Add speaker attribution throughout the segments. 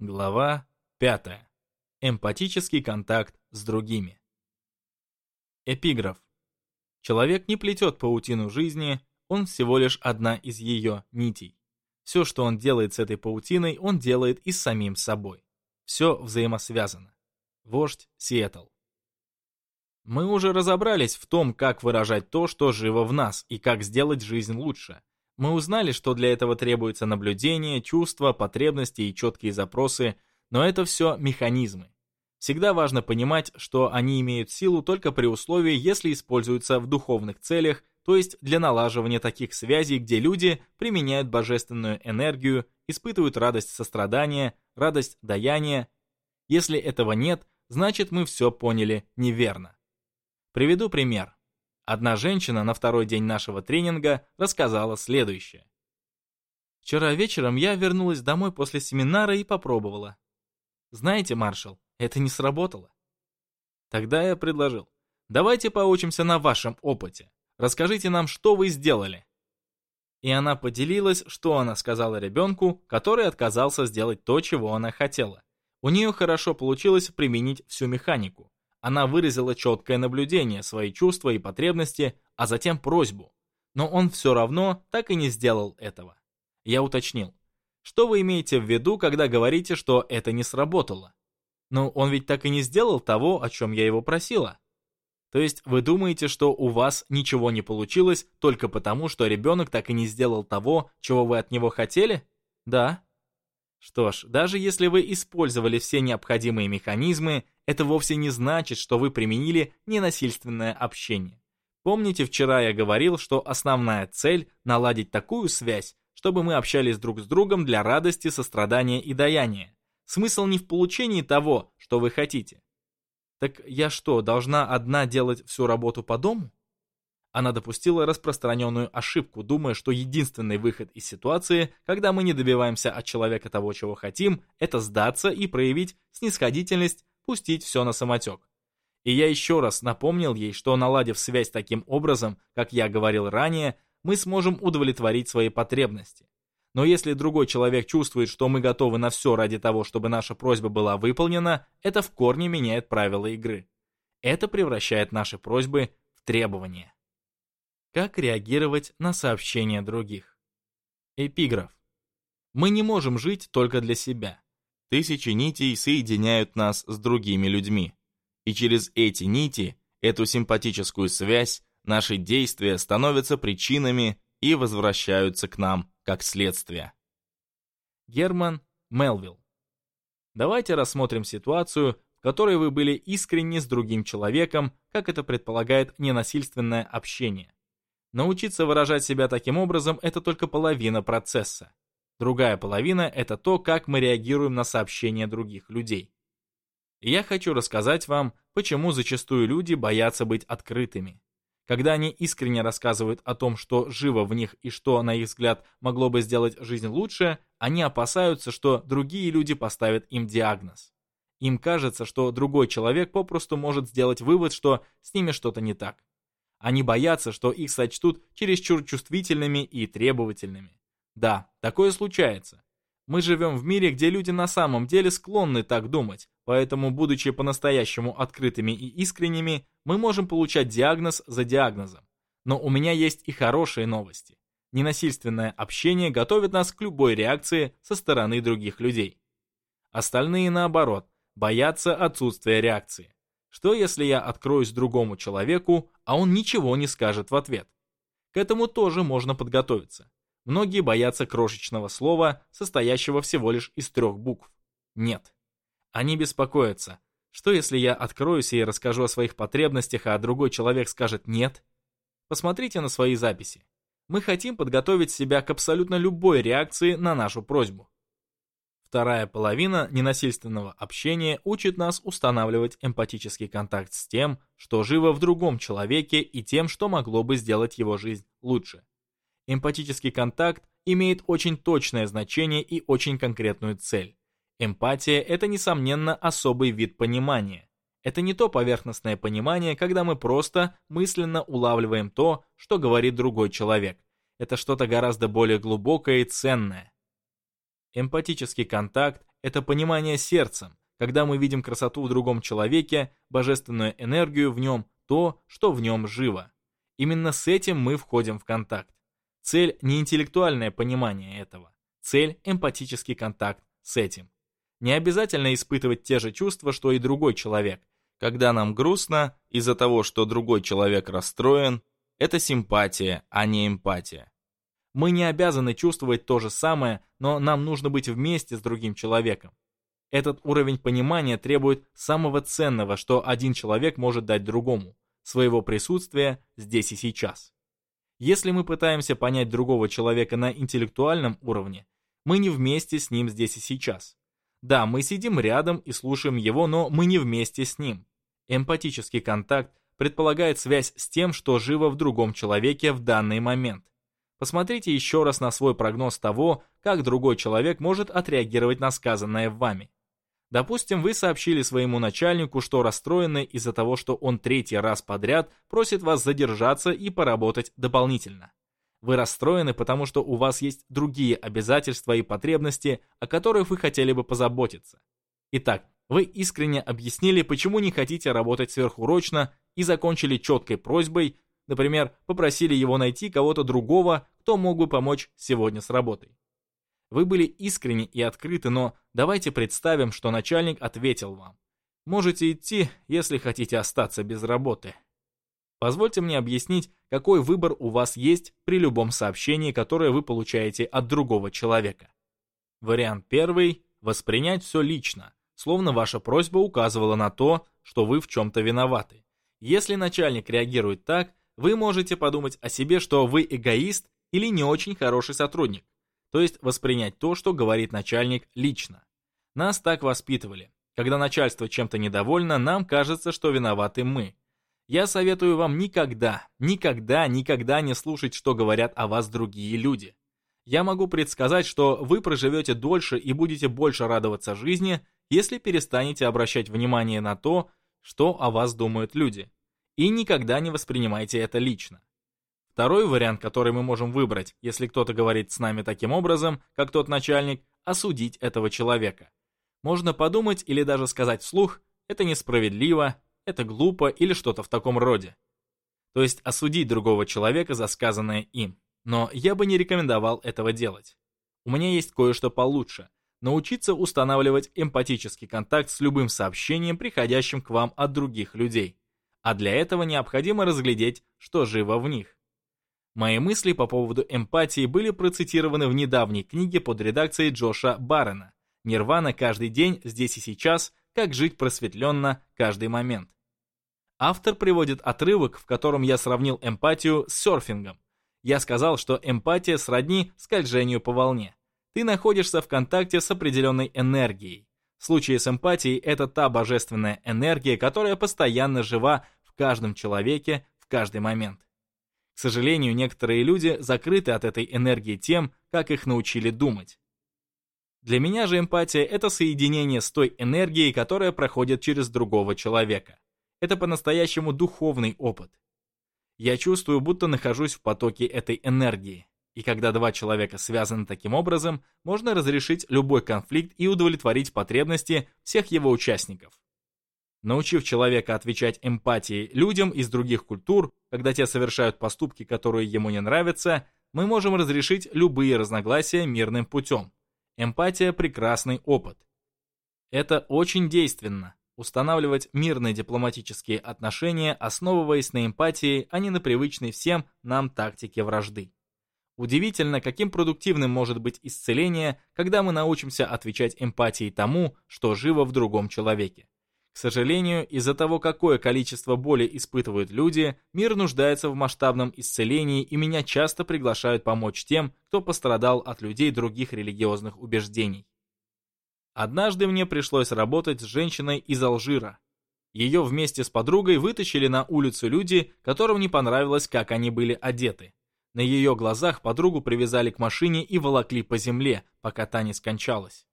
Speaker 1: Глава 5. Эмпатический контакт с другими. Эпиграф. Человек не плетет паутину жизни, он всего лишь одна из ее нитей. Все, что он делает с этой паутиной, он делает и с самим собой. Все взаимосвязано. Вождь Сиэтл. Мы уже разобрались в том, как выражать то, что живо в нас, и как сделать жизнь лучше. Мы узнали, что для этого требуется наблюдение, чувства, потребности и четкие запросы, но это все механизмы. Всегда важно понимать, что они имеют силу только при условии, если используются в духовных целях, то есть для налаживания таких связей, где люди применяют божественную энергию, испытывают радость сострадания, радость даяния. Если этого нет, значит мы все поняли неверно. Приведу пример. Одна женщина на второй день нашего тренинга рассказала следующее. Вчера вечером я вернулась домой после семинара и попробовала. Знаете, маршал, это не сработало. Тогда я предложил. Давайте поучимся на вашем опыте. Расскажите нам, что вы сделали. И она поделилась, что она сказала ребенку, который отказался сделать то, чего она хотела. У нее хорошо получилось применить всю механику. Она выразила четкое наблюдение, свои чувства и потребности, а затем просьбу. Но он все равно так и не сделал этого. Я уточнил. Что вы имеете в виду, когда говорите, что это не сработало? Но он ведь так и не сделал того, о чем я его просила. То есть вы думаете, что у вас ничего не получилось только потому, что ребенок так и не сделал того, чего вы от него хотели? Да, что ж, даже если вы использовали все необходимые механизмы, это вовсе не значит, что вы применили ненасильственное общение. Помните, вчера я говорил, что основная цель – наладить такую связь, чтобы мы общались друг с другом для радости, сострадания и даяния. Смысл не в получении того, что вы хотите. Так я что, должна одна делать всю работу по дому? Она допустила распространенную ошибку, думая, что единственный выход из ситуации, когда мы не добиваемся от человека того, чего хотим, это сдаться и проявить снисходительность, пустить все на самотек. И я еще раз напомнил ей, что наладив связь таким образом, как я говорил ранее, мы сможем удовлетворить свои потребности. Но если другой человек чувствует, что мы готовы на все ради того, чтобы наша просьба была выполнена, это в корне меняет правила игры. Это превращает наши просьбы в требования как реагировать на сообщения других. Эпиграф. Мы не можем жить только для себя. Тысячи нитей соединяют нас с другими людьми. И через эти нити, эту симпатическую связь, наши действия становятся причинами и возвращаются к нам как следствие. Герман Мелвилл. Давайте рассмотрим ситуацию, в которой вы были искренни с другим человеком, как это предполагает ненасильственное общение. Научиться выражать себя таким образом – это только половина процесса. Другая половина – это то, как мы реагируем на сообщения других людей. Я хочу рассказать вам, почему зачастую люди боятся быть открытыми. Когда они искренне рассказывают о том, что живо в них и что, на их взгляд, могло бы сделать жизнь лучше, они опасаются, что другие люди поставят им диагноз. Им кажется, что другой человек попросту может сделать вывод, что с ними что-то не так. Они боятся, что их сочтут чересчур чувствительными и требовательными. Да, такое случается. Мы живем в мире, где люди на самом деле склонны так думать, поэтому, будучи по-настоящему открытыми и искренними, мы можем получать диагноз за диагнозом. Но у меня есть и хорошие новости. Ненасильственное общение готовит нас к любой реакции со стороны других людей. Остальные, наоборот, боятся отсутствия реакции. Что если я откроюсь другому человеку, а он ничего не скажет в ответ? К этому тоже можно подготовиться. Многие боятся крошечного слова, состоящего всего лишь из трех букв. Нет. Они беспокоятся. Что если я откроюсь и расскажу о своих потребностях, а другой человек скажет «нет»? Посмотрите на свои записи. Мы хотим подготовить себя к абсолютно любой реакции на нашу просьбу. Вторая половина ненасильственного общения учит нас устанавливать эмпатический контакт с тем, что живо в другом человеке и тем, что могло бы сделать его жизнь лучше. Эмпатический контакт имеет очень точное значение и очень конкретную цель. Эмпатия – это, несомненно, особый вид понимания. Это не то поверхностное понимание, когда мы просто мысленно улавливаем то, что говорит другой человек. Это что-то гораздо более глубокое и ценное – Эмпатический контакт – это понимание сердцем, когда мы видим красоту в другом человеке, божественную энергию в нем, то, что в нем живо. Именно с этим мы входим в контакт. Цель – не интеллектуальное понимание этого. Цель – эмпатический контакт с этим. Не обязательно испытывать те же чувства, что и другой человек. Когда нам грустно из-за того, что другой человек расстроен, это симпатия, а не эмпатия. Мы не обязаны чувствовать то же самое, но нам нужно быть вместе с другим человеком. Этот уровень понимания требует самого ценного, что один человек может дать другому – своего присутствия здесь и сейчас. Если мы пытаемся понять другого человека на интеллектуальном уровне, мы не вместе с ним здесь и сейчас. Да, мы сидим рядом и слушаем его, но мы не вместе с ним. Эмпатический контакт предполагает связь с тем, что живо в другом человеке в данный момент – Посмотрите еще раз на свой прогноз того, как другой человек может отреагировать на сказанное вами. Допустим, вы сообщили своему начальнику, что расстроены из-за того, что он третий раз подряд просит вас задержаться и поработать дополнительно. Вы расстроены, потому что у вас есть другие обязательства и потребности, о которых вы хотели бы позаботиться. Итак, вы искренне объяснили, почему не хотите работать сверхурочно и закончили четкой просьбой, Например, попросили его найти кого-то другого, кто мог бы помочь сегодня с работой. Вы были искренни и открыты, но давайте представим, что начальник ответил вам. Можете идти, если хотите остаться без работы. Позвольте мне объяснить, какой выбор у вас есть при любом сообщении, которое вы получаете от другого человека. Вариант первый – воспринять все лично, словно ваша просьба указывала на то, что вы в чем-то виноваты. Если начальник реагирует так, вы можете подумать о себе, что вы эгоист или не очень хороший сотрудник, то есть воспринять то, что говорит начальник лично. Нас так воспитывали. Когда начальство чем-то недовольно, нам кажется, что виноваты мы. Я советую вам никогда, никогда, никогда не слушать, что говорят о вас другие люди. Я могу предсказать, что вы проживете дольше и будете больше радоваться жизни, если перестанете обращать внимание на то, что о вас думают люди и никогда не воспринимайте это лично. Второй вариант, который мы можем выбрать, если кто-то говорит с нами таким образом, как тот начальник, осудить этого человека. Можно подумать или даже сказать вслух «это несправедливо», «это глупо» или что-то в таком роде. То есть осудить другого человека за сказанное им. Но я бы не рекомендовал этого делать. У меня есть кое-что получше. Научиться устанавливать эмпатический контакт с любым сообщением, приходящим к вам от других людей а для этого необходимо разглядеть, что живо в них. Мои мысли по поводу эмпатии были процитированы в недавней книге под редакцией Джоша Баррена «Нирвана каждый день, здесь и сейчас. Как жить просветленно каждый момент». Автор приводит отрывок, в котором я сравнил эмпатию с серфингом. Я сказал, что эмпатия сродни скольжению по волне. Ты находишься в контакте с определенной энергией. В случае с эмпатией это та божественная энергия, которая постоянно жива каждом человеке в каждый момент. К сожалению, некоторые люди закрыты от этой энергии тем, как их научили думать. Для меня же эмпатия – это соединение с той энергией, которая проходит через другого человека. Это по-настоящему духовный опыт. Я чувствую, будто нахожусь в потоке этой энергии. И когда два человека связаны таким образом, можно разрешить любой конфликт и удовлетворить потребности всех его участников. Научив человека отвечать эмпатией людям из других культур, когда те совершают поступки, которые ему не нравятся, мы можем разрешить любые разногласия мирным путем. Эмпатия – прекрасный опыт. Это очень действенно. Устанавливать мирные дипломатические отношения, основываясь на эмпатии, а не на привычной всем нам тактике вражды. Удивительно, каким продуктивным может быть исцеление, когда мы научимся отвечать эмпатией тому, что живо в другом человеке. К сожалению, из-за того, какое количество боли испытывают люди, мир нуждается в масштабном исцелении, и меня часто приглашают помочь тем, кто пострадал от людей других религиозных убеждений. Однажды мне пришлось работать с женщиной из Алжира. Ее вместе с подругой вытащили на улицу люди, которым не понравилось, как они были одеты. На ее глазах подругу привязали к машине и волокли по земле, пока та не скончалась.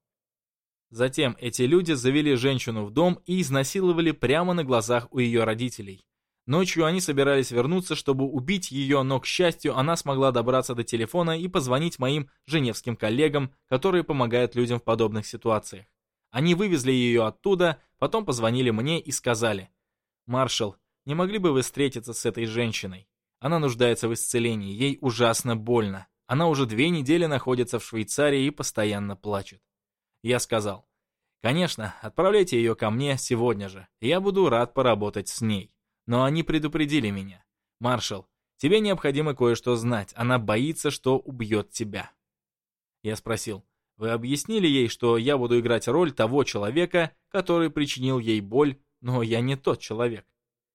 Speaker 1: Затем эти люди завели женщину в дом и изнасиловали прямо на глазах у ее родителей. Ночью они собирались вернуться, чтобы убить ее, но, к счастью, она смогла добраться до телефона и позвонить моим женевским коллегам, которые помогают людям в подобных ситуациях. Они вывезли ее оттуда, потом позвонили мне и сказали, «Маршал, не могли бы вы встретиться с этой женщиной? Она нуждается в исцелении, ей ужасно больно. Она уже две недели находится в Швейцарии и постоянно плачет». Я сказал, «Конечно, отправляйте ее ко мне сегодня же, я буду рад поработать с ней». Но они предупредили меня. «Маршал, тебе необходимо кое-что знать, она боится, что убьет тебя». Я спросил, «Вы объяснили ей, что я буду играть роль того человека, который причинил ей боль, но я не тот человек?»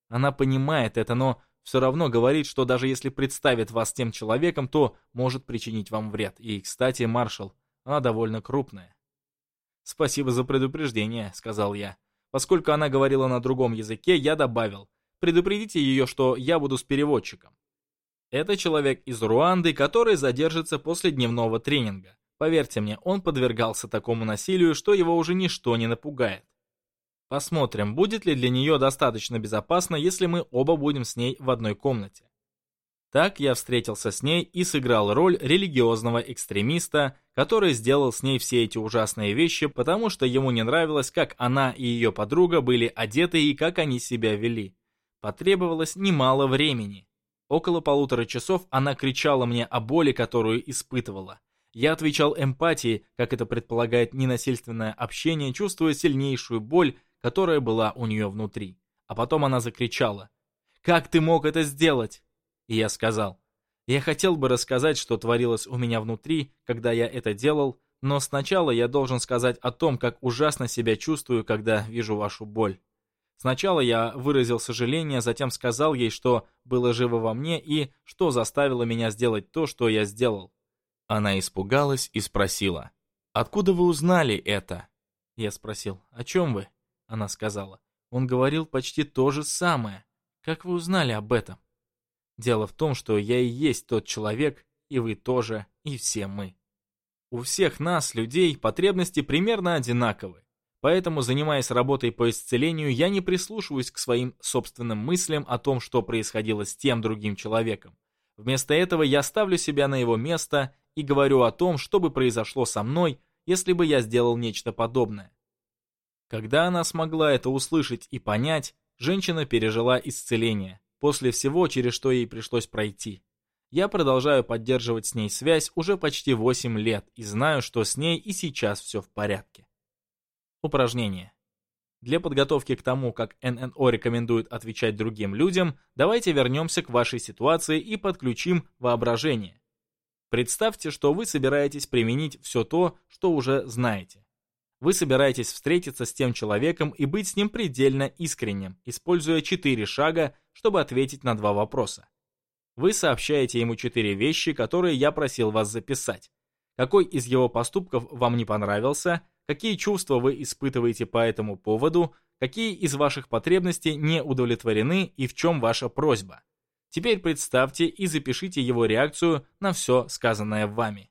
Speaker 1: Она понимает это, но все равно говорит, что даже если представит вас тем человеком, то может причинить вам вред. И, кстати, маршал, она довольно крупная. «Спасибо за предупреждение», — сказал я. Поскольку она говорила на другом языке, я добавил, «Предупредите ее, что я буду с переводчиком». Это человек из Руанды, который задержится после дневного тренинга. Поверьте мне, он подвергался такому насилию, что его уже ничто не напугает. Посмотрим, будет ли для нее достаточно безопасно, если мы оба будем с ней в одной комнате. Так я встретился с ней и сыграл роль религиозного экстремиста, который сделал с ней все эти ужасные вещи, потому что ему не нравилось, как она и ее подруга были одеты и как они себя вели. Потребовалось немало времени. Около полутора часов она кричала мне о боли, которую испытывала. Я отвечал эмпатией, как это предполагает ненасильственное общение, чувствуя сильнейшую боль, которая была у нее внутри. А потом она закричала. «Как ты мог это сделать?» И я сказал, я хотел бы рассказать, что творилось у меня внутри, когда я это делал, но сначала я должен сказать о том, как ужасно себя чувствую, когда вижу вашу боль. Сначала я выразил сожаление, затем сказал ей, что было живо во мне и что заставило меня сделать то, что я сделал. Она испугалась и спросила, «Откуда вы узнали это?» Я спросил, «О чем вы?» Она сказала, «Он говорил почти то же самое. Как вы узнали об этом?» Дело в том, что я и есть тот человек, и вы тоже, и все мы. У всех нас, людей, потребности примерно одинаковы. Поэтому, занимаясь работой по исцелению, я не прислушиваюсь к своим собственным мыслям о том, что происходило с тем другим человеком. Вместо этого я ставлю себя на его место и говорю о том, что бы произошло со мной, если бы я сделал нечто подобное. Когда она смогла это услышать и понять, женщина пережила исцеление после всего, через что ей пришлось пройти. Я продолжаю поддерживать с ней связь уже почти 8 лет и знаю, что с ней и сейчас все в порядке. Упражнение. Для подготовки к тому, как ННО рекомендует отвечать другим людям, давайте вернемся к вашей ситуации и подключим воображение. Представьте, что вы собираетесь применить все то, что уже знаете. Вы собираетесь встретиться с тем человеком и быть с ним предельно искренним, используя четыре шага, чтобы ответить на два вопроса. Вы сообщаете ему четыре вещи, которые я просил вас записать. Какой из его поступков вам не понравился, какие чувства вы испытываете по этому поводу, какие из ваших потребностей не удовлетворены и в чем ваша просьба. Теперь представьте и запишите его реакцию на все сказанное вами.